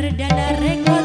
perdana rekor